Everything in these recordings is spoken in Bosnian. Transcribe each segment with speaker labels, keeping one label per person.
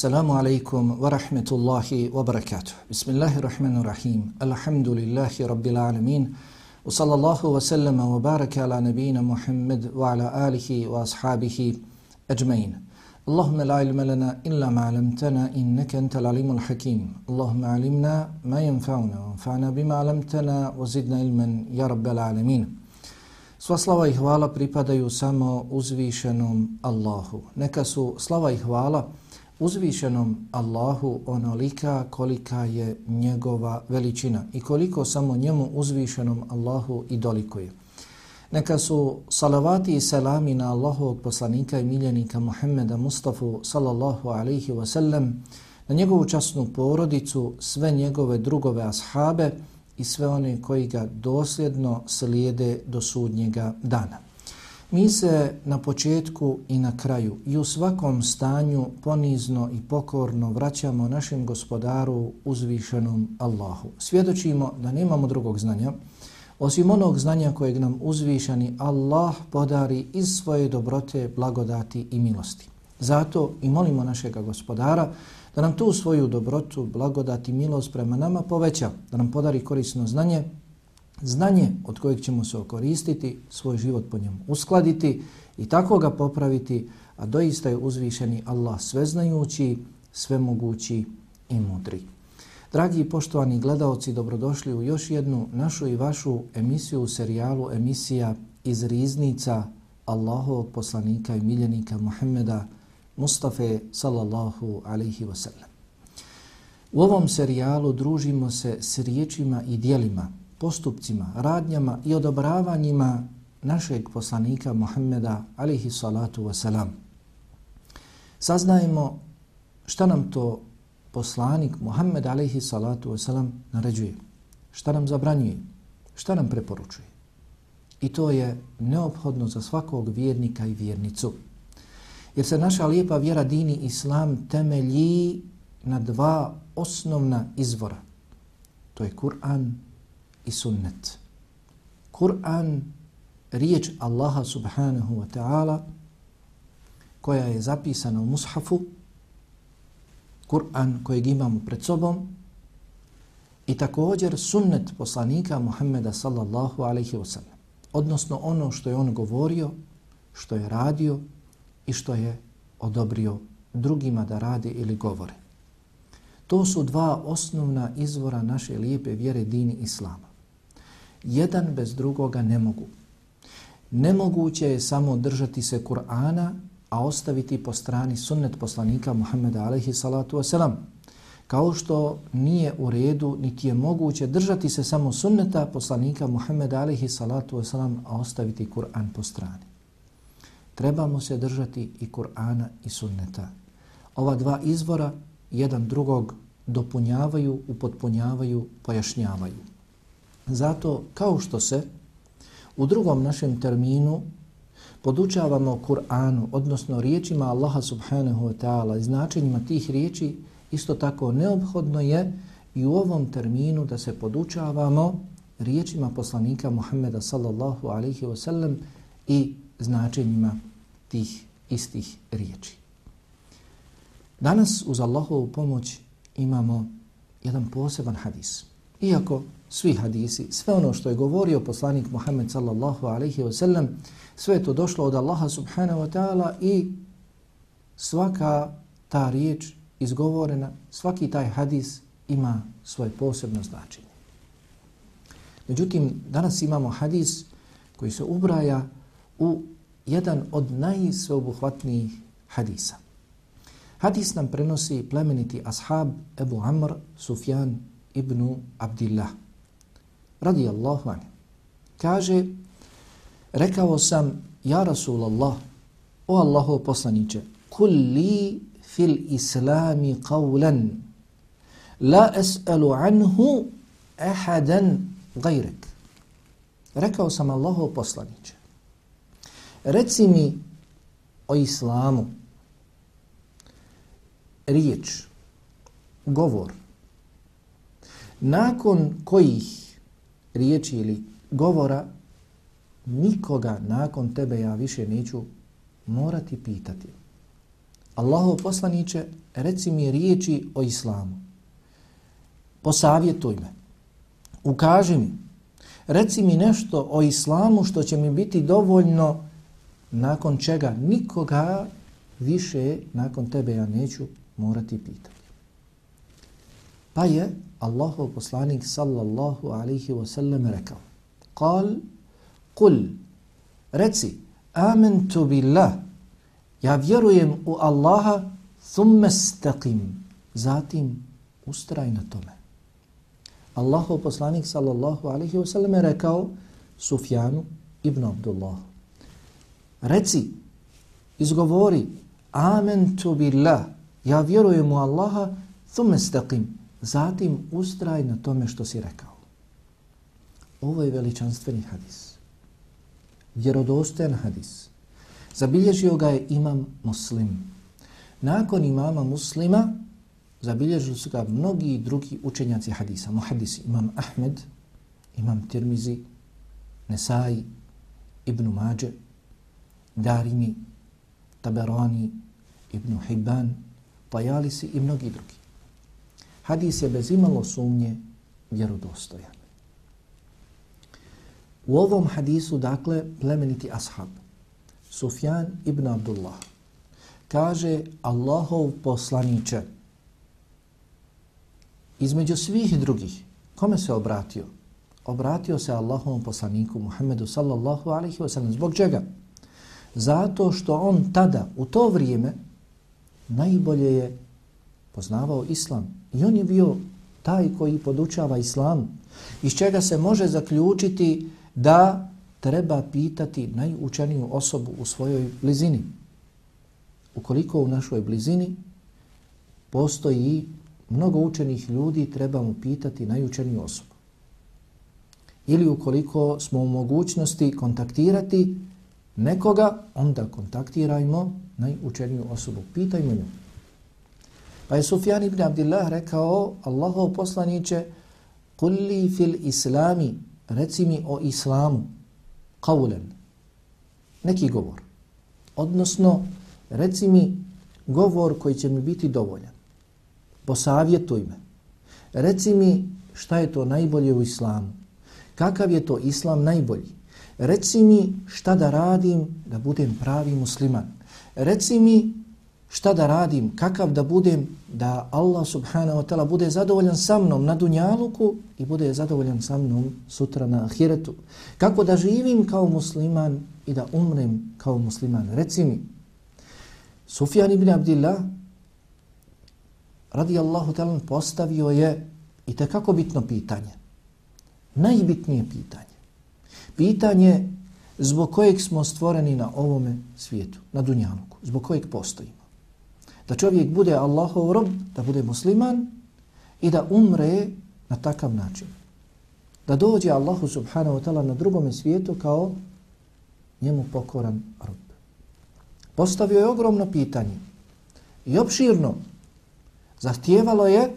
Speaker 1: Assalamu alaikum wa rahmetullahi wa barakatuh. Bismillahirrahmanirrahim. Alhamdulillahi rabbil alamin. Wa sallallahu wa sallama wa baraka ala nabina Muhammad wa ala alihi wa ashabihi ajmain. Allahumma la ilma lana illa ma alamtana innaka antal alimul hakim. Allahumma alimna ma yanfa'una wa anfa'na bima alamtana wa zidna ilman ya rabbil alamin. Sva slava i hvala pripadaju samo uzvišenom Allahu. Neka su slava i hvala uzvišenom Allahu onolika kolika je njegova veličina i koliko samo njemu uzvišenom Allahu i dolikuje. Neka su salavati i selami na Allahovog poslanika i miljenika Muhammeda Mustafa sallallahu alaihi wa sallam, na njegovu časnu porodicu, sve njegove drugove ashabe i sve one koji ga dosljedno slijede do sudnjega dana. Mi se na početku i na kraju i u svakom stanju ponizno i pokorno vraćamo našem gospodaru uzvišenom Allahu. Svjedočimo da nemamo drugog znanja, osim onog znanja kojeg nam uzvišeni Allah podari iz svoje dobrote, blagodati i milosti. Zato i molimo našega gospodara da nam tu svoju dobrotu, blagodati i milost prema nama poveća, da nam podari korisno znanje, znanje od kojeg ćemo se okoristiti, svoj život po njemu uskladiti i tako ga popraviti, a doista je uzvišeni Allah sveznajući, svemogući i mudri. Dragi i poštovani gledalci, dobrodošli u još jednu našu i vašu emisiju, u serijalu emisija iz riznica Allahovog poslanika i miljenika Muhammeda Mustafa sallallahu alaihi wasallam. U ovom serijalu družimo se s riječima i dijelima postupcima, radnjama i odobravanjima našeg poslanika Muhammeda alihi salatu wasalam. Saznajemo šta nam to poslanik Muhammed alihi salatu wasalam naređuje, šta nam zabranjuje, šta nam preporučuje. I to je neophodno za svakog vjernika i vjernicu. Jer se naša lijepa vjera dini islam temelji na dva osnovna izvora. To je Kur'an i sunnet. Kur'an, riječ Allaha subhanahu wa ta'ala, koja je zapisana u mushafu, Kur'an kojeg imamo pred sobom, i također sunnet poslanika Muhammeda sallallahu alaihi wa sallam. Odnosno ono što je on govorio, što je radio i što je odobrio drugima da rade ili govore. To su dva osnovna izvora naše lijepe vjere dini Islama jedan bez drugoga ne mogu. Nemoguće je samo držati se Kur'ana, a ostaviti po strani sunnet poslanika Muhammeda alaihi salatu wasalam. Kao što nije u redu, niti je moguće držati se samo sunneta poslanika Muhammeda alaihi salatu wasalam, a ostaviti Kur'an po strani. Trebamo se držati i Kur'ana i sunneta. Ova dva izvora jedan drugog dopunjavaju, upotpunjavaju, pojašnjavaju. Zato kao što se u drugom našem terminu podučavamo Kur'anu, odnosno riječima Allaha subhanahu wa ta'ala i značenjima tih riječi, isto tako neophodno je i u ovom terminu da se podučavamo riječima poslanika Muhammeda sallallahu alaihi wa sallam i značenjima tih istih riječi. Danas uz Allahovu pomoć imamo jedan poseban hadis. Iako svi hadisi, sve ono što je govorio poslanik Muhammed sallallahu alaihi wa sallam, sve je to došlo od Allaha subhanahu wa ta'ala i svaka ta riječ izgovorena, svaki taj hadis ima svoje posebno značenje. Međutim, danas imamo hadis koji se ubraja u jedan od najsveobuhvatnijih hadisa. Hadis nam prenosi plemeniti ashab Ebu Amr Sufjan ibn Abdillah radijallahu anhu. Kaže, rekao sam, ja Rasulallah, o Allaho poslaniće, kul li fil islami qawlan, la es'alu anhu ahadan gajrek. Rekao sam Allaho poslaniće, reci mi o islamu, riječ, govor, nakon kojih riječi ili govora, nikoga nakon tebe ja više neću morati pitati. Allahov poslaniće, reci mi riječi o islamu. Posavjetuj me. Ukaži mi. Reci mi nešto o islamu što će mi biti dovoljno nakon čega nikoga više nakon tebe ja neću morati pitati. Pa je Allahov poslanik sallallahu alaihi wa sallam rekao Kal, kul, reci, amentu billah, ja vjerujem u Allaha, thumme staqim, zatim ustraj na tome. Allahov poslanik sallallahu alaihi wa sallam je rekao Sufjanu ibn Abdullah. Reci, izgovori, amentu billah, ja vjerujem u Allaha, thumme staqim, zatim ustraj na tome što si rekao. Ovo je veličanstveni hadis. Vjerodostojan hadis. Zabilježio ga je imam muslim. Nakon imama muslima zabilježili su ga mnogi drugi učenjaci hadisa. Muhadisi imam Ahmed, imam Tirmizi, Nesai, Ibn Mađe, Darimi, Taberani, Ibn Hibban, Pajalisi i mnogi drugi. Hadis je bez imalo sumnje vjerodostojan. U ovom hadisu, dakle, plemeniti ashab, Sufjan ibn Abdullah, kaže Allahov poslaniče, između svih drugih, kome se obratio? Obratio se Allahovom poslaniku Muhammedu sallallahu alaihi wasallam. Zbog čega? Zato što on tada, u to vrijeme, najbolje je poznavao islam. I on je bio taj koji podučava islam. Iz čega se može zaključiti da treba pitati najučeniju osobu u svojoj blizini. Ukoliko u našoj blizini postoji mnogo učenih ljudi, trebamo pitati najučeniju osobu. Ili ukoliko smo u mogućnosti kontaktirati nekoga, onda kontaktirajmo najučeniju osobu. Pitajmo nju. Pa je Sufjan ibn Abdillah rekao, Allahov poslaniće, kulli fil islami, reci mi o islamu, kaulen, neki govor. Odnosno, reci mi govor koji će mi biti dovoljan. Posavjetuj me. Reci mi šta je to najbolje u islamu. Kakav je to islam najbolji? Reci mi šta da radim da budem pravi musliman. Reci mi šta da radim, kakav da budem, da Allah subhanahu wa ta'ala bude zadovoljan sa mnom na dunjaluku i bude zadovoljan sa mnom sutra na ahiretu. Kako da živim kao musliman i da umrem kao musliman. Reci mi, Sufjan ibn Abdillah radijallahu ta'ala postavio je i kako bitno pitanje. Najbitnije pitanje. Pitanje zbog kojeg smo stvoreni na ovome svijetu, na dunjaluku, zbog kojeg postojimo da čovjek bude Allahov rob, da bude musliman i da umre na takav način. Da dođe Allahu subhanahu wa ta'ala na drugom svijetu kao njemu pokoran rob. Postavio je ogromno pitanje i opširno zahtijevalo je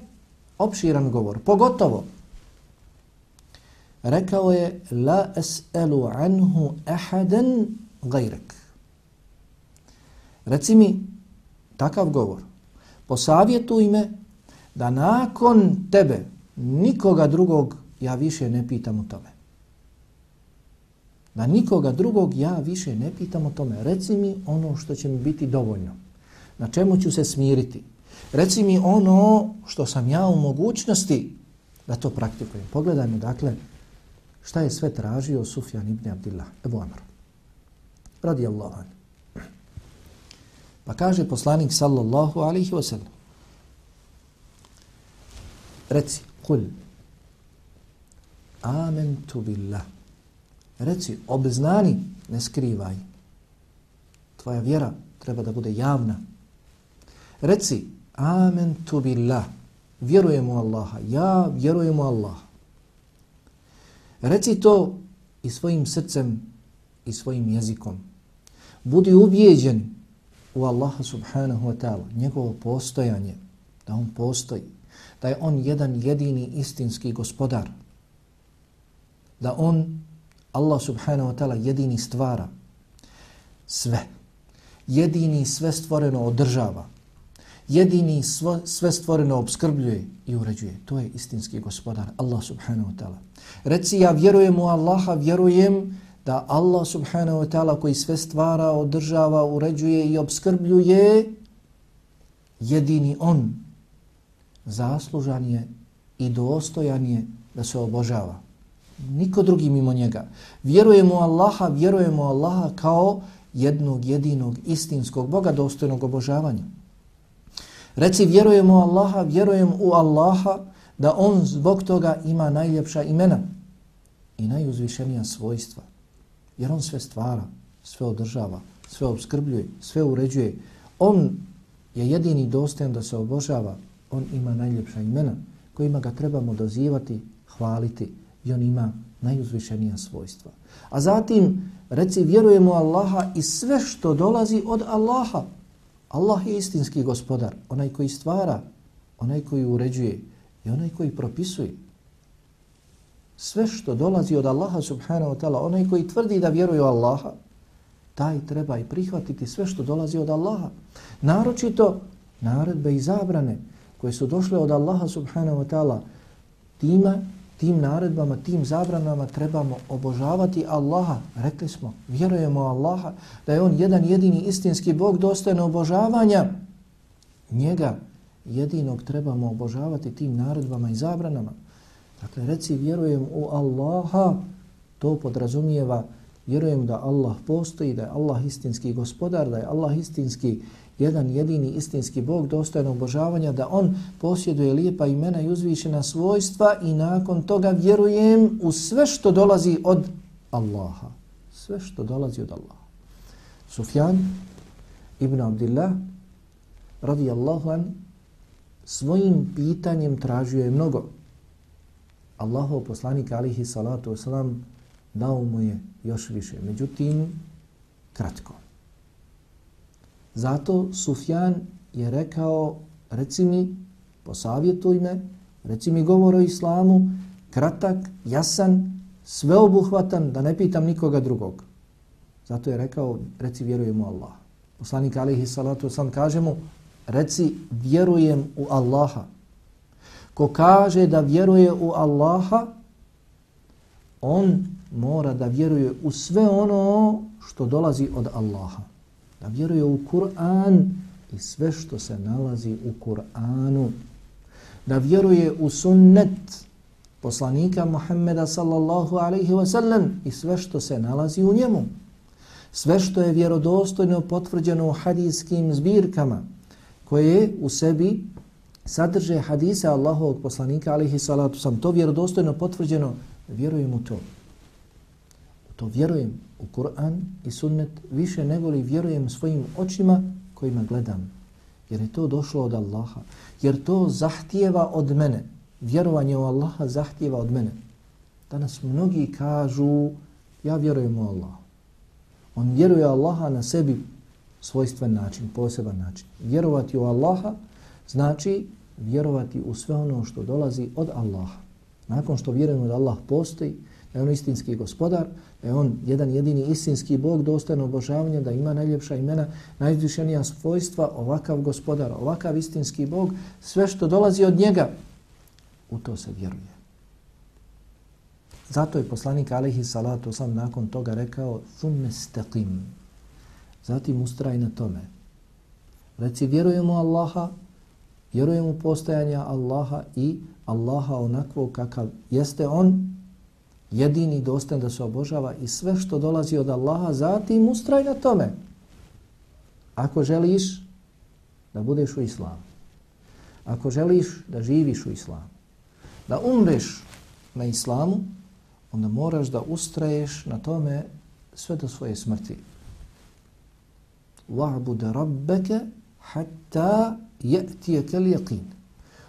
Speaker 1: opširan govor. Pogotovo rekao je la es'elu anhu ahadan gajrek. Reci mi, takav govor, posavjetuj me da nakon tebe nikoga drugog ja više ne pitam o tome. Da nikoga drugog ja više ne pitam o tome. Reci mi ono što će mi biti dovoljno. Na čemu ću se smiriti. Reci mi ono što sam ja u mogućnosti da to praktikujem. Pogledajmo dakle šta je sve tražio Sufjan ibn Abdillah. Ebu Amr. Radi Allah. Pa kaže poslanik sallallahu alaihi wasallam. Reci, kul, amentu billah. Reci, obznani, ne skrivaj. Tvoja vjera treba da bude javna. Reci, amentu billah. Vjerujem u Allaha. Ja vjerujem u Allaha. Reci to i svojim srcem i svojim jezikom. Budi ubijeđen u Allaha subhanahu wa ta'ala, njegovo postojanje, da on postoji, da je on jedan jedini istinski gospodar, da on, Allah subhanahu wa ta'ala, jedini stvara sve jedini sve stvoreno održava, jedini sve stvoreno obskrbljuje i uređuje. To je istinski gospodar, Allah subhanahu wa ta'ala. Reci, ja vjerujem u Allaha, vjerujem da Allah subhanahu wa ta'ala koji sve stvara, održava, uređuje i obskrbljuje, jedini On zaslužan je i dostojan je da se obožava. Niko drugi mimo njega. Vjerujemo Allaha, vjerujemo Allaha kao jednog jedinog istinskog Boga dostojnog obožavanja. Reci vjerujemo Allaha, vjerujem u Allaha da On zbog toga ima najljepša imena i najuzvišenija svojstva. Jer On sve stvara, sve održava, sve obskrbljuje, sve uređuje. On je jedini dostojan da se obožava. On ima najljepša imena kojima ga trebamo dozivati, hvaliti i on ima najuzvišenija svojstva. A zatim reci vjerujemo Allaha i sve što dolazi od Allaha. Allah je istinski gospodar, onaj koji stvara, onaj koji uređuje i onaj koji propisuje. Sve što dolazi od Allaha subhanahu wa ta'ala, onaj koji tvrdi da vjeruje u Allaha, taj treba i prihvatiti sve što dolazi od Allaha. Naročito naredbe i zabrane koje su došle od Allaha subhanahu wa ta'ala, tima tim naredbama, tim zabranama trebamo obožavati Allaha. Rekli smo, vjerujemo Allaha da je On jedan jedini istinski Bog dostojen obožavanja. Njega jedinog trebamo obožavati tim naredbama i zabranama. Dakle, reci vjerujem u Allaha, to podrazumijeva vjerujem da Allah postoji, da je Allah istinski gospodar, da je Allah istinski jedan jedini istinski Bog dostojan obožavanja, da on posjeduje lijepa imena i uzvišena svojstva i nakon toga vjerujem u sve što dolazi od Allaha. Sve što dolazi od Allaha. Sufjan ibn Abdillah radijallahu an svojim pitanjem tražio je mnogo. Allahov poslanik alihi salatu wasalam dao mu je još više. Međutim, kratko. Zato Sufjan je rekao, reci mi, posavjetuj me, reci mi govor o islamu, kratak, jasan, sveobuhvatan, da ne pitam nikoga drugog. Zato je rekao, reci vjerujem u Allah. Poslanik alihi salatu wasalam kaže mu, reci vjerujem u Allaha. Ko kaže da vjeruje u Allaha, on mora da vjeruje u sve ono što dolazi od Allaha da vjeruje u Kur'an i sve što se nalazi u Kur'anu, da vjeruje u sunnet poslanika Muhammeda sallallahu alaihi wa sallam i sve što se nalazi u njemu. Sve što je vjerodostojno potvrđeno u hadijskim zbirkama koje u sebi sadrže hadise Allahovog poslanika alihi salatu sam. To vjerodostojno potvrđeno, vjerujem u to. U to vjerujem u Kur'an i sunnet više nego li vjerujem svojim očima kojima gledam. Jer je to došlo od Allaha. Jer to zahtijeva od mene. Vjerovanje u Allaha zahtijeva od mene. Danas mnogi kažu ja vjerujem u Allaha. On vjeruje Allaha na sebi svojstven način, poseban način. Vjerovati u Allaha znači vjerovati u sve ono što dolazi od Allaha. Nakon što vjerujemo da Allah postoji, da je on istinski gospodar, da je on jedan jedini istinski Bog dostojno obožavanja, da ima najljepša imena, najzvišenija svojstva, ovakav gospodar, ovakav istinski Bog, sve što dolazi od njega, u to se vjeruje. Zato je poslanik alaihi Salatu sam nakon toga rekao thumme staqim. Zatim ustraj na tome. Reci vjerujemo Allaha, vjerujemo u postojanja Allaha i Allaha onakvog kakav jeste On, jedini dostan da se obožava i sve što dolazi od Allaha, zatim ustraj na tome. Ako želiš da budeš u islamu, ako želiš da živiš u islamu, da umreš na islamu, onda moraš da ustraješ na tome sve do svoje smrti. وَعْبُدَ رَبَّكَ حَتَّى ti je kel jeqin.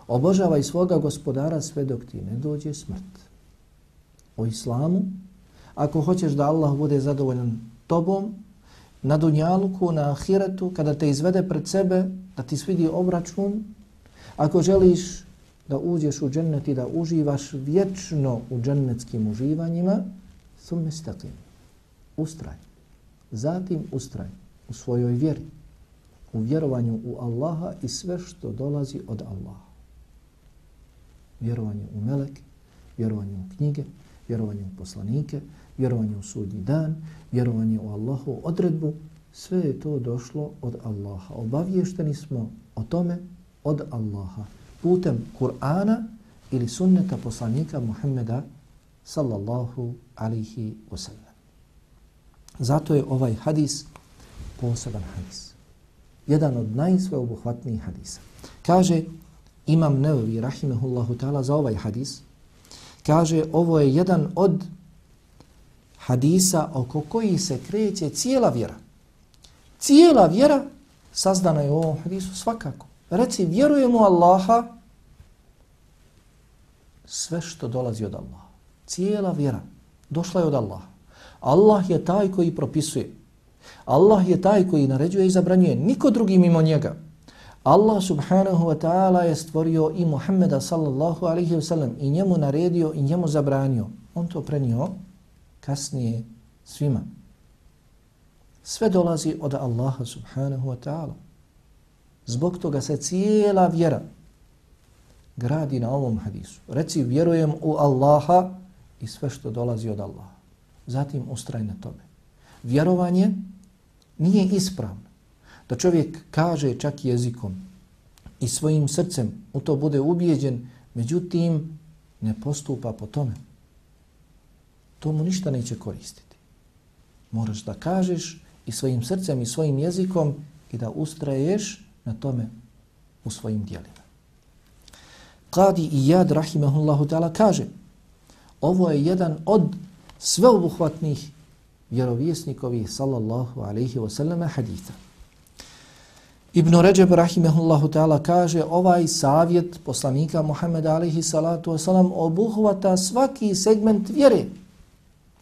Speaker 1: Obožavaj svoga gospodara sve dok ti ne dođe smrt. O islamu, ako hoćeš da Allah bude zadovoljan tobom, na dunjalku, na ahiretu, kada te izvede pred sebe, da ti svidi obračun, ako želiš da uđeš u džennet i da uživaš vječno u džennetskim uživanjima, sum. Ustraj. Zatim ustraj u svojoj vjeri u vjerovanju u Allaha i sve što dolazi od Allaha. Vjerovanje u melek, vjerovanje u knjige, vjerovanje u poslanike, vjerovanje u sudnji dan, vjerovanje u Allahu odredbu, sve je to došlo od Allaha. Obavješteni smo o tome od Allaha putem Kur'ana ili sunneta poslanika Muhammeda sallallahu alihi wasallam. Zato je ovaj hadis poseban hadis. Jedan od najsveobuhvatnijih hadisa. Kaže Imam Nevevi, rahimehullahu ta'ala, za ovaj hadis, kaže ovo je jedan od hadisa oko koji se kreće cijela vjera. Cijela vjera sazdana je u ovom hadisu svakako. Reci, vjerujemo Allaha sve što dolazi od Allaha. Cijela vjera došla je od Allaha. Allah je taj koji propisuje. Allah je taj koji naređuje i zabranjuje. Niko drugi mimo njega. Allah subhanahu wa ta'ala je stvorio i Muhammeda sallallahu alaihi wa sallam i njemu naredio i njemu zabranio. On to prenio kasnije svima. Sve dolazi od Allaha subhanahu wa ta'ala. Zbog toga se cijela vjera gradi na ovom hadisu. Reci vjerujem u Allaha i sve što dolazi od Allaha. Zatim ustraj na tome. Vjerovanje nije ispravno. Da čovjek kaže čak jezikom i svojim srcem u to bude ubijeđen, međutim ne postupa po tome. To mu ništa neće koristiti. Moraš da kažeš i svojim srcem i svojim jezikom i da ustraješ na tome u svojim dijelima. Qadi Iyad rahimahullahu ta'ala kaže ovo je jedan od sveobuhvatnih vjerovjesnikovi sallallahu alaihi wa sallam haditha. Ibn Ređeb rahimahullahu ta'ala kaže ovaj savjet poslanika Muhammeda alaihi salatu wa sallam obuhvata svaki segment vjere.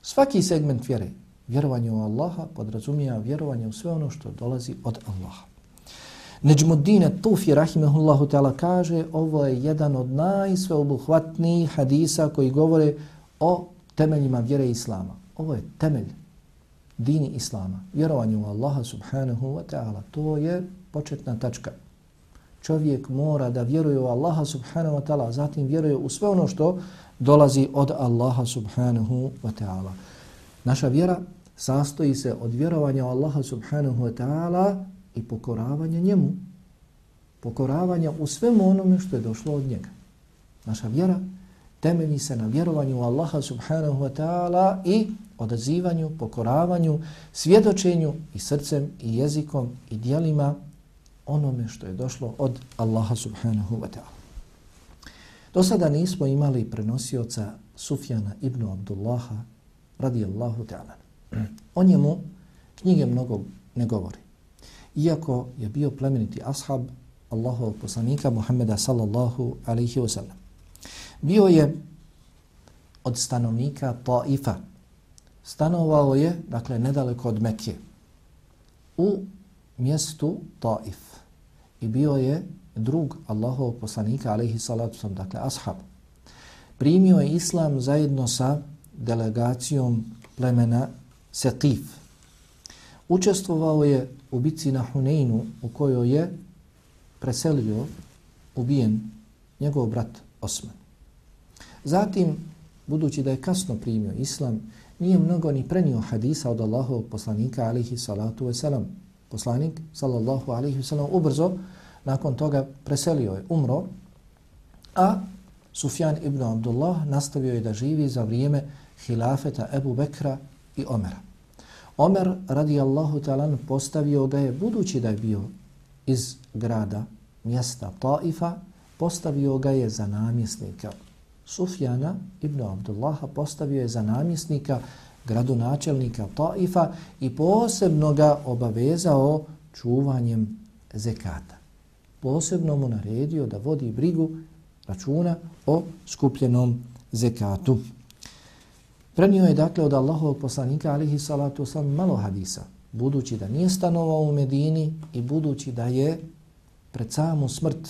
Speaker 1: Svaki segment vjere. Vjerovanje u Allaha podrazumija vjerovanje u sve ono što dolazi od Allaha. Neđmuddine Tufi rahimahullahu ta'ala kaže ovo je jedan od najsveobuhvatnijih hadisa koji govore o temeljima vjere Islama. Ovo je temelj dini Islama. vjerovanju u Allaha subhanahu wa ta'ala. To je početna tačka. Čovjek mora da vjeruje u Allaha subhanahu wa ta'ala, zatim vjeruje u sve ono što dolazi od Allaha subhanahu wa ta'ala. Naša vjera sastoji se od vjerovanja u Allaha subhanahu wa ta'ala i pokoravanja njemu, pokoravanja u svemu onome što je došlo od njega. Naša vjera temelji se na vjerovanju u Allaha subhanahu wa ta'ala i odazivanju, pokoravanju, svjedočenju i srcem i jezikom i dijelima onome što je došlo od Allaha subhanahu wa ta'ala. Do sada nismo imali prenosioca Sufjana ibn Abdullaha radijallahu ta'ala. O njemu knjige mnogo ne govori iako je bio plemeniti ashab Allahovog poslanika Muhammeda sallallahu alaihi wa sallam. Bio je od stanovnika Taifa. Stanovao je, dakle, nedaleko od Mekke, u mjestu Taif. I bio je drug Allahov poslanika, alaihi salatu sam, dakle, ashab. Primio je islam zajedno sa delegacijom plemena Setif. Učestvovao je u bici na Huneinu u kojoj je preselio, ubijen njegov brat Osman. Zatim, budući da je kasno primio islam, nije mnogo ni prenio hadisa od Allahovog poslanika alihi salatu wasalam. Poslanik, sallallahu alihi wasalam, ubrzo nakon toga preselio je, umro, a Sufjan ibn Abdullah nastavio je da živi za vrijeme hilafeta Ebu Bekra i Omera. Omer radijallahu talan postavio ga je, budući da je bio iz grada, mjesta Taifa, postavio ga je za namjesnika. Sufjana ibn Abdullaha postavio je za namjesnika gradonačelnika Taifa i posebno ga obavezao čuvanjem zekata. Posebno mu naredio da vodi brigu računa o skupljenom zekatu. Prenio je dakle od Allahovog poslanika alihi salatu sam malo hadisa, budući da nije stanovao u Medini i budući da je pred samu smrt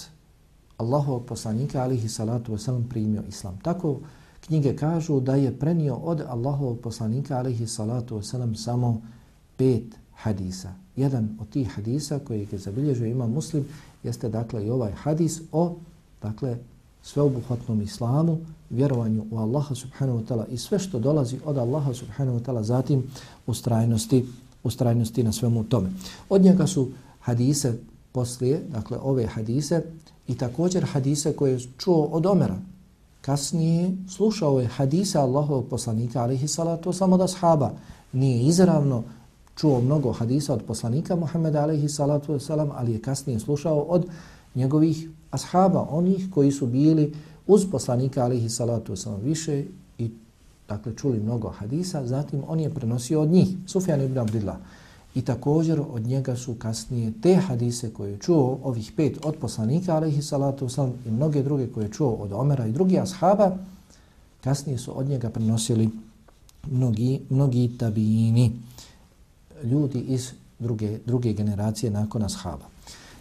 Speaker 1: Allahovog poslanika alihi salatu wasalam primio islam. Tako knjige kažu da je prenio od Allahovog poslanika alihi salatu wasalam samo pet hadisa. Jedan od tih hadisa koji je zabilježio ima muslim jeste dakle i ovaj hadis o dakle sveobuhvatnom islamu, vjerovanju u Allaha subhanahu wa ta'ala i sve što dolazi od Allaha subhanahu wa ta'ala zatim ustrajnosti, ustrajnosti na svemu tome. Od njega su hadise poslije, dakle ove hadise i također hadise koje je čuo od Omera. Kasnije slušao je hadise Allahovog poslanika alihi salatu samo da shaba nije izravno čuo mnogo hadisa od poslanika Muhammeda alihi salatu wasalam, ali je kasnije slušao od njegovih ashaba, onih koji su bili uz poslanika alihi salatu wasalam više i dakle čuli mnogo hadisa, zatim on je prenosio od njih, Sufjan ibn Abdillah. I također od njega su kasnije te hadise koje je čuo, ovih pet od poslanika alaihi salatu wasalam i mnoge druge koje je čuo od Omera i drugih ashaba, kasnije su od njega prenosili mnogi, mnogi tabini ljudi iz druge, druge generacije nakon ashaba.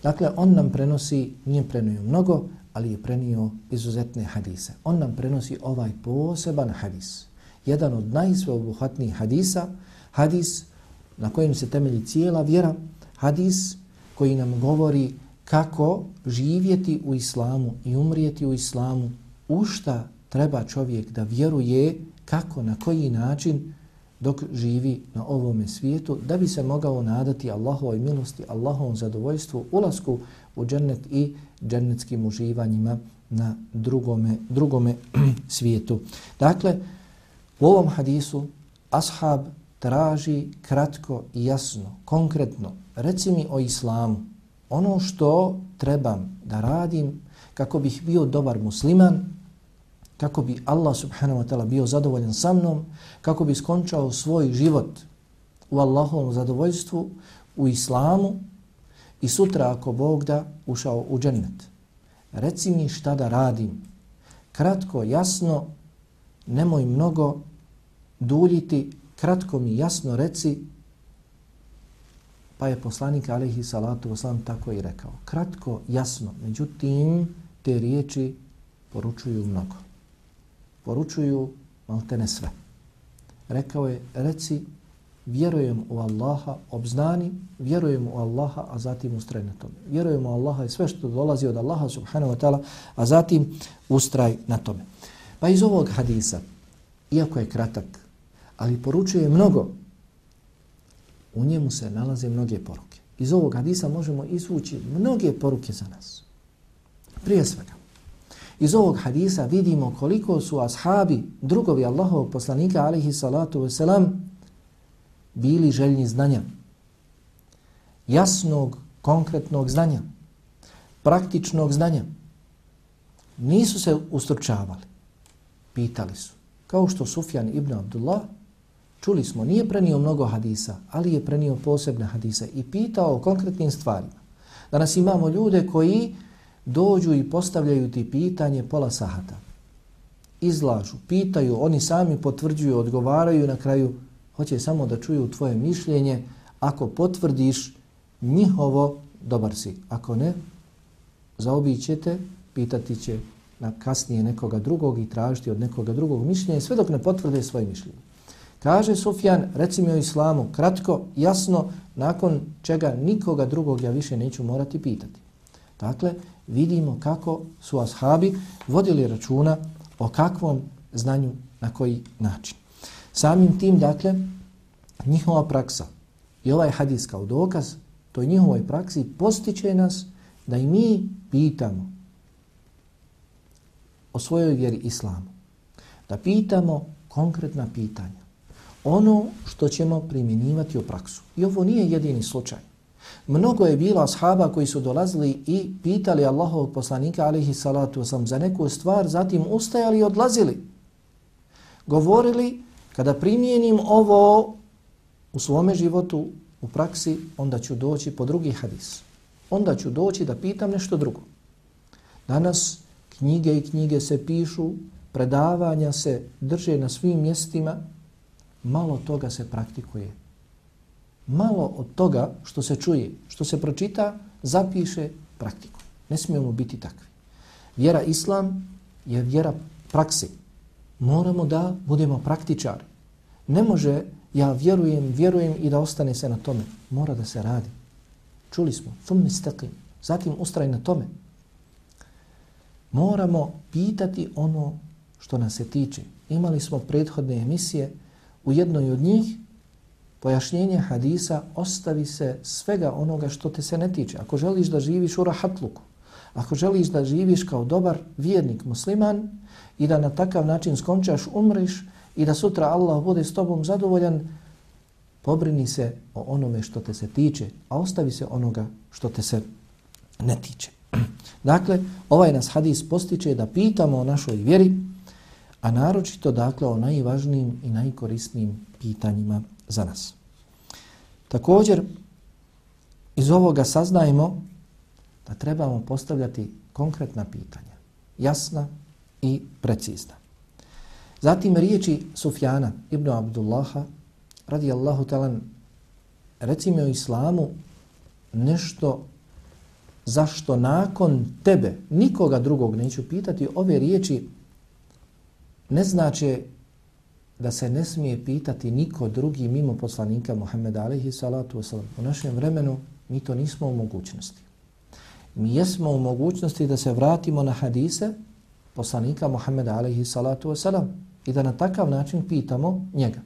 Speaker 1: Dakle, on nam prenosi, nije prenio mnogo, ali je prenio izuzetne hadise. On nam prenosi ovaj poseban hadis. Jedan od najsveobuhvatnijih hadisa, hadis na kojem se temelji cijela vjera, hadis koji nam govori kako živjeti u islamu i umrijeti u islamu, u šta treba čovjek da vjeruje, kako, na koji način, dok živi na ovome svijetu, da bi se mogao nadati Allahovoj milosti, Allahovom zadovoljstvu, ulasku u džennet i džennetskim uživanjima na drugome, drugome svijetu. Dakle, u ovom hadisu ashab traži kratko i jasno, konkretno, reci mi o islamu, ono što trebam da radim kako bih bio dobar musliman, kako bi Allah subhanahu wa ta'ala bio zadovoljan sa mnom, kako bi skončao svoj život u Allahovom zadovoljstvu, u islamu i sutra ako Bog da ušao u džennet. Reci mi šta da radim. Kratko, jasno, nemoj mnogo duljiti, kratko mi jasno reci, pa je poslanik alaihi salatu wasalam tako i rekao. Kratko, jasno, međutim, te riječi poručuju mnogo poručuju maltene sve. Rekao je, reci, vjerujem u Allaha, obznani, vjerujem u Allaha, a zatim ustraj na tome. Vjerujem u Allaha i sve što dolazi od Allaha subhanahu wa ta'ala, a zatim ustraj na tome. Pa iz ovog hadisa, iako je kratak, ali poručuje mnogo, u njemu se nalaze mnoge poruke. Iz ovog hadisa možemo izvući mnoge poruke za nas. Prije svega, Iz ovog hadisa vidimo koliko su ashabi, drugovi Allahovog poslanika, alihi salatu wasalam, bili željni znanja. Jasnog, konkretnog znanja. Praktičnog znanja. Nisu se ustručavali. Pitali su. Kao što Sufjan ibn Abdullah, čuli smo, nije prenio mnogo hadisa, ali je prenio posebne hadise i pitao o konkretnim stvarima. Danas imamo ljude koji dođu i postavljaju ti pitanje pola sahata. Izlažu, pitaju, oni sami potvrđuju, odgovaraju na kraju, hoće samo da čuju tvoje mišljenje. Ako potvrdiš njihovo, dobar si. Ako ne, zaobićete, pitati će na kasnije nekoga drugog i tražiti od nekoga drugog mišljenje sve dok ne potvrde svoje mišljenje. Kaže Sufjan, reci mi o islamu, kratko, jasno, nakon čega nikoga drugog ja više neću morati pitati. Dakle, vidimo kako su ashabi vodili računa o kakvom znanju na koji način. Samim tim, dakle, njihova praksa i ovaj hadis kao dokaz toj njihovoj praksi postiče nas da i mi pitamo o svojoj vjeri islamu. Da pitamo konkretna pitanja. Ono što ćemo primjenjivati u praksu. I ovo nije jedini slučaj. Mnogo je bilo ashaba koji su dolazili i pitali Allahovog poslanika alihi salatu wasalam za neku stvar, zatim ustajali i odlazili. Govorili, kada primijenim ovo u svome životu, u praksi, onda ću doći po drugi hadis. Onda ću doći da pitam nešto drugo. Danas knjige i knjige se pišu, predavanja se drže na svim mjestima, malo toga se praktikuje malo od toga što se čuje, što se pročita, zapiše praktikuje. Ne smijemo biti takvi. Vjera Islam je vjera praksi. Moramo da budemo praktičari. Ne može ja vjerujem, vjerujem i da ostane se na tome. Mora da se radi. Čuli smo, thummi staqim. Zatim ustraj na tome. Moramo pitati ono što nas se tiče. Imali smo prethodne emisije, u jednoj od njih pojašnjenje hadisa ostavi se svega onoga što te se ne tiče. Ako želiš da živiš u rahatluku, ako želiš da živiš kao dobar vjernik musliman i da na takav način skončaš, umriš i da sutra Allah bude s tobom zadovoljan, pobrini se o onome što te se tiče, a ostavi se onoga što te se ne tiče. Dakle, ovaj nas hadis postiče da pitamo o našoj vjeri, a naročito dakle o najvažnijim i najkorisnijim pitanjima za nas. Također, iz ovoga saznajemo da trebamo postavljati konkretna pitanja, jasna i precizna. Zatim riječi Sufjana ibn Abdullaha radijallahu talan reci mi o islamu nešto zašto nakon tebe nikoga drugog neću pitati ove riječi ne znači da se ne smije pitati niko drugi mimo poslanika Muhammeda alaihi salatu wasalam. U našem vremenu mi to nismo u mogućnosti. Mi jesmo u mogućnosti da se vratimo na hadise poslanika Muhammeda alaihi salatu wasalam i da na takav način pitamo njega.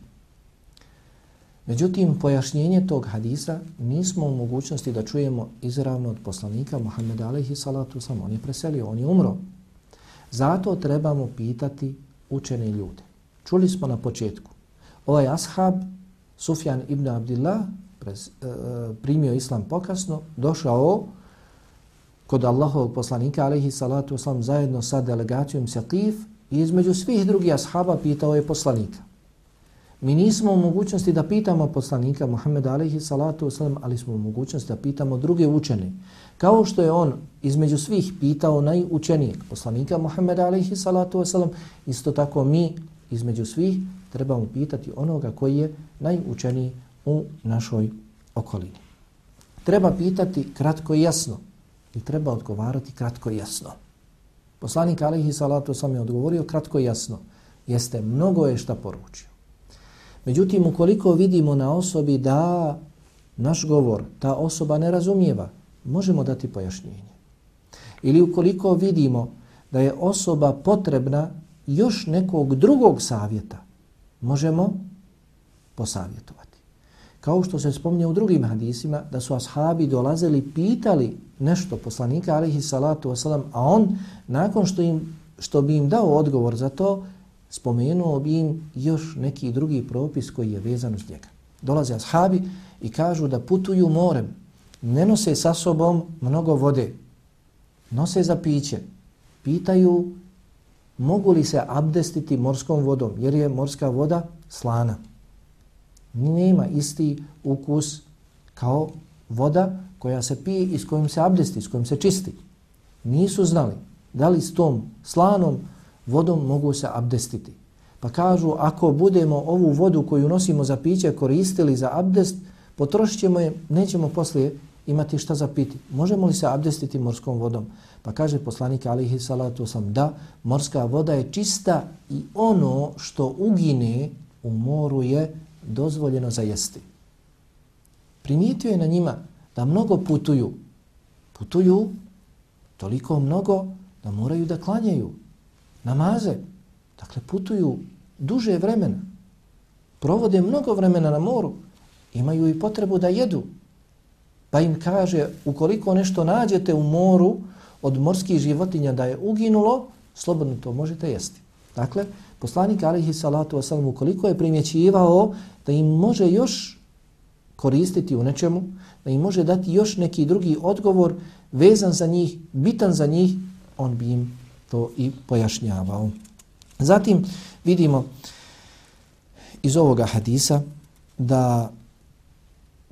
Speaker 1: Međutim, pojašnjenje tog hadisa nismo u mogućnosti da čujemo izravno od poslanika Muhammeda alaihi salatu wasalam. On je preselio, on je umro. Zato trebamo pitati učene ljude. Čuli smo na početku. Ovaj ashab, Sufjan ibn Abdillah, prez, e, e, primio islam pokasno, došao kod Allahovog poslanika, alaihi salatu wasalam, zajedno sa delegacijom Saqif i između svih drugih ashaba pitao je poslanika. Mi nismo u mogućnosti da pitamo poslanika Muhammeda alaihi salatu wasalam, ali smo u mogućnosti da pitamo druge učene. Kao što je on između svih pitao najučenijeg poslanika Muhammeda alaihi salatu wasalam, isto tako mi između svih trebamo pitati onoga koji je najučeniji u našoj okolini. Treba pitati kratko i jasno i treba odgovarati kratko i jasno. Poslanik alaihi salatu wasalam je odgovorio kratko i jasno. Jeste, mnogo je šta poručio. Međutim, ukoliko vidimo na osobi da naš govor ta osoba ne razumijeva, možemo dati pojašnjenje. Ili ukoliko vidimo da je osoba potrebna još nekog drugog savjeta, možemo posavjetovati. Kao što se spomnje u drugim hadisima, da su ashabi dolazili, pitali nešto poslanika, alihi salatu wasalam, a on, nakon što, im, što bi im dao odgovor za to, spomenuo bi im još neki drugi propis koji je vezan uz njega. Dolaze ashabi i kažu da putuju morem, ne nose sa sobom mnogo vode, nose za piće, pitaju mogu li se abdestiti morskom vodom, jer je morska voda slana. Nema isti ukus kao voda koja se pije i s kojim se abdesti, s kojim se čisti. Nisu znali da li s tom slanom vodom mogu se abdestiti. Pa kažu, ako budemo ovu vodu koju nosimo za piće koristili za abdest, potrošit ćemo je, nećemo poslije imati šta za piti. Možemo li se abdestiti morskom vodom? Pa kaže poslanik alihi salatu sam da morska voda je čista i ono što ugine u moru je dozvoljeno za jesti. Primijetio je na njima da mnogo putuju. Putuju toliko mnogo da moraju da klanjaju namaze. Dakle, putuju duže vremena. Provode mnogo vremena na moru. Imaju i potrebu da jedu. Pa im kaže, ukoliko nešto nađete u moru od morskih životinja da je uginulo, slobodno to možete jesti. Dakle, poslanik alihi salatu wasalam, ukoliko je primjećivao da im može još koristiti u nečemu, da im može dati još neki drugi odgovor vezan za njih, bitan za njih, on bi im to i pojašnjavao. Zatim vidimo iz ovoga hadisa da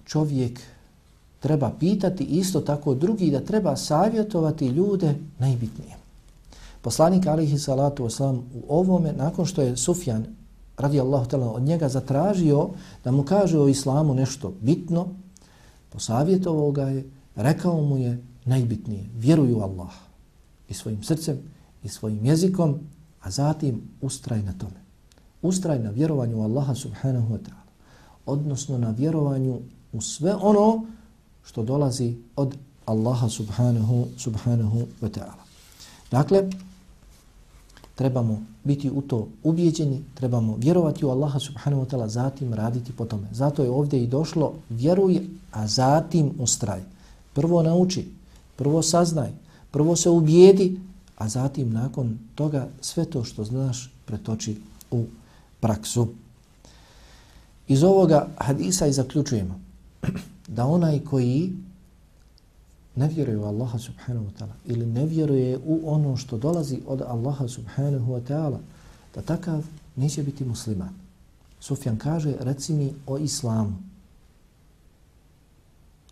Speaker 1: čovjek treba pitati isto tako drugi da treba savjetovati ljude najbitnije. Poslanik alihi salatu wasalam u ovome, nakon što je Sufjan radijallahu ta'ala od njega zatražio da mu kaže o islamu nešto bitno, posavjetovao ga je, rekao mu je najbitnije, vjeruju Allah i svojim srcem i svojim jezikom, a zatim ustraj na tome. Ustraj na vjerovanju Allaha subhanahu wa ta'ala. odnosno na vjerovanju u sve ono što dolazi od Allaha subhanahu, subhanahu wa ta'ala. Dakle, trebamo biti u to ubijeđeni, trebamo vjerovati u Allaha subhanahu wa ta'ala, zatim raditi po tome. Zato je ovdje i došlo, vjeruj, a zatim ustraj. Prvo nauči, prvo saznaj, prvo se ubijedi, a zatim nakon toga sve to što znaš pretoči u praksu. Iz ovoga hadisa i zaključujemo da onaj koji ne vjeruje u Allaha subhanahu wa ta'ala ili ne vjeruje u ono što dolazi od Allaha subhanahu wa ta'ala, da takav neće biti musliman. Sufjan kaže, reci mi o islamu.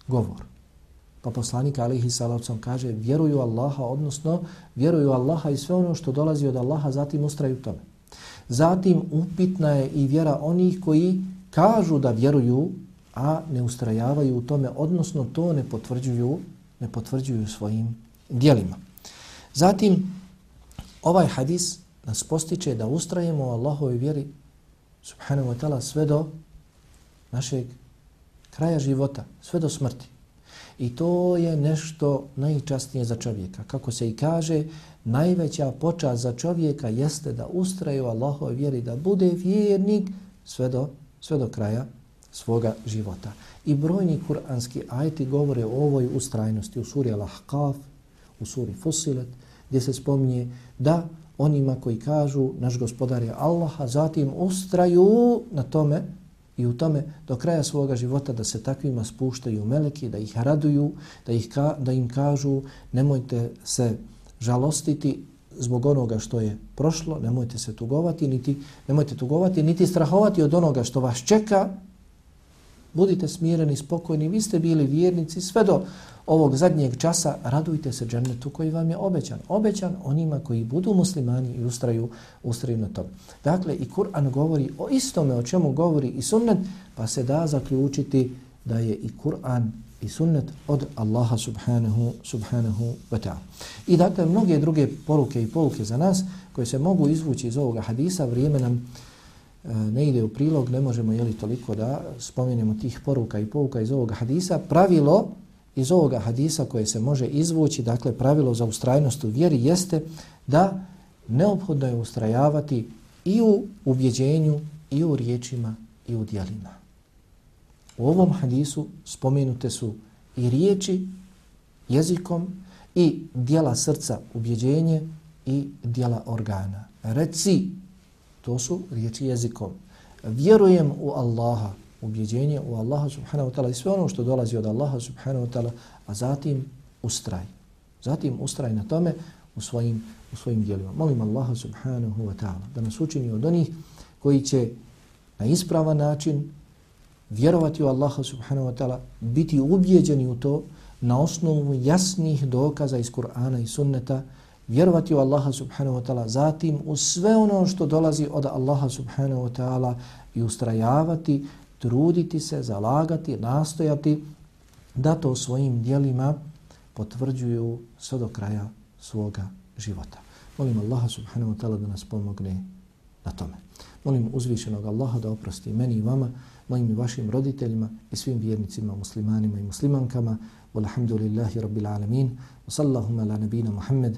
Speaker 1: Govor. Pa poslanik alihi salavcom kaže, vjeruju Allaha, odnosno vjeruju Allaha i sve ono što dolazi od Allaha, zatim ustraju tome. Zatim upitna je i vjera onih koji kažu da vjeruju, a ne ustrajavaju u tome, odnosno to ne potvrđuju ne potvrđuju svojim dijelima. Zatim, ovaj hadis nas postiče da ustrajemo u Allahovoj vjeri subhanahu wa ta'ala sve do našeg kraja života, sve do smrti. I to je nešto najčastnije za čovjeka. Kako se i kaže, najveća počast za čovjeka jeste da ustraje u Allahove vjeri, da bude vjernik sve do, sve do kraja svoga života. I brojni kuranski ajti govore o ovoj ustrajnosti u suri Al-Ahqaf, u suri Fusilet, gdje se spominje da onima koji kažu naš gospodar je Allah, a zatim ustraju na tome i u tome do kraja svoga života da se takvima spuštaju meleki, da ih raduju, da, ih ka, da im kažu nemojte se žalostiti zbog onoga što je prošlo, nemojte se tugovati, niti, nemojte tugovati, niti strahovati od onoga što vas čeka, Budite smireni, spokojni, vi ste bili vjernici sve do ovog zadnjeg časa, radujte se džennetu koji vam je obećan. Obećan onima koji budu muslimani i ustraju, ustraju na tom. Dakle, i Kur'an govori o istome o čemu govori i sunnet, pa se da zaključiti da je i Kur'an i sunnet od Allaha subhanahu, subhanahu wa ta'ala. I dakle, mnoge druge poruke i pouke za nas koje se mogu izvući iz ovoga hadisa, vrijeme nam E, ne ide u prilog, ne možemo jeli toliko da spomenemo tih poruka i pouka iz ovoga hadisa. Pravilo iz ovoga hadisa koje se može izvući, dakle pravilo za ustrajnost u vjeri jeste da neophodno je ustrajavati i u ubjeđenju, i u riječima, i u dijelima. U ovom hadisu spomenute su i riječi jezikom i dijela srca ubjeđenje i dijela organa. Reci To su riječi jezikom. Vjerujem u Allaha, ubjeđenje u Allaha subhanahu wa ta'ala i sve ono što dolazi od Allaha subhanahu wa ta'ala, a zatim ustraj. Zatim ustraj na tome u svojim, u svojim dijelima. Molim Allaha subhanahu wa ta'ala da nas učini od onih koji će na ispravan način vjerovati u Allaha subhanahu wa ta'ala, biti ubjeđeni u to na osnovu jasnih dokaza iz Kur'ana i sunneta, vjerovati u Allaha subhanahu wa ta'ala, zatim u sve ono što dolazi od Allaha subhanahu wa ta'ala i ustrajavati, truditi se, zalagati, nastojati da to svojim dijelima potvrđuju sve do kraja svoga života. Molim Allaha subhanahu wa ta'ala da nas pomogne na tome. Molim uzvišenog Allaha da oprosti meni i vama, mojim i vašim roditeljima i svim vjernicima, muslimanima i muslimankama. Walhamdulillahi rabbil alamin. Wa sallahu ala nabina Muhammed.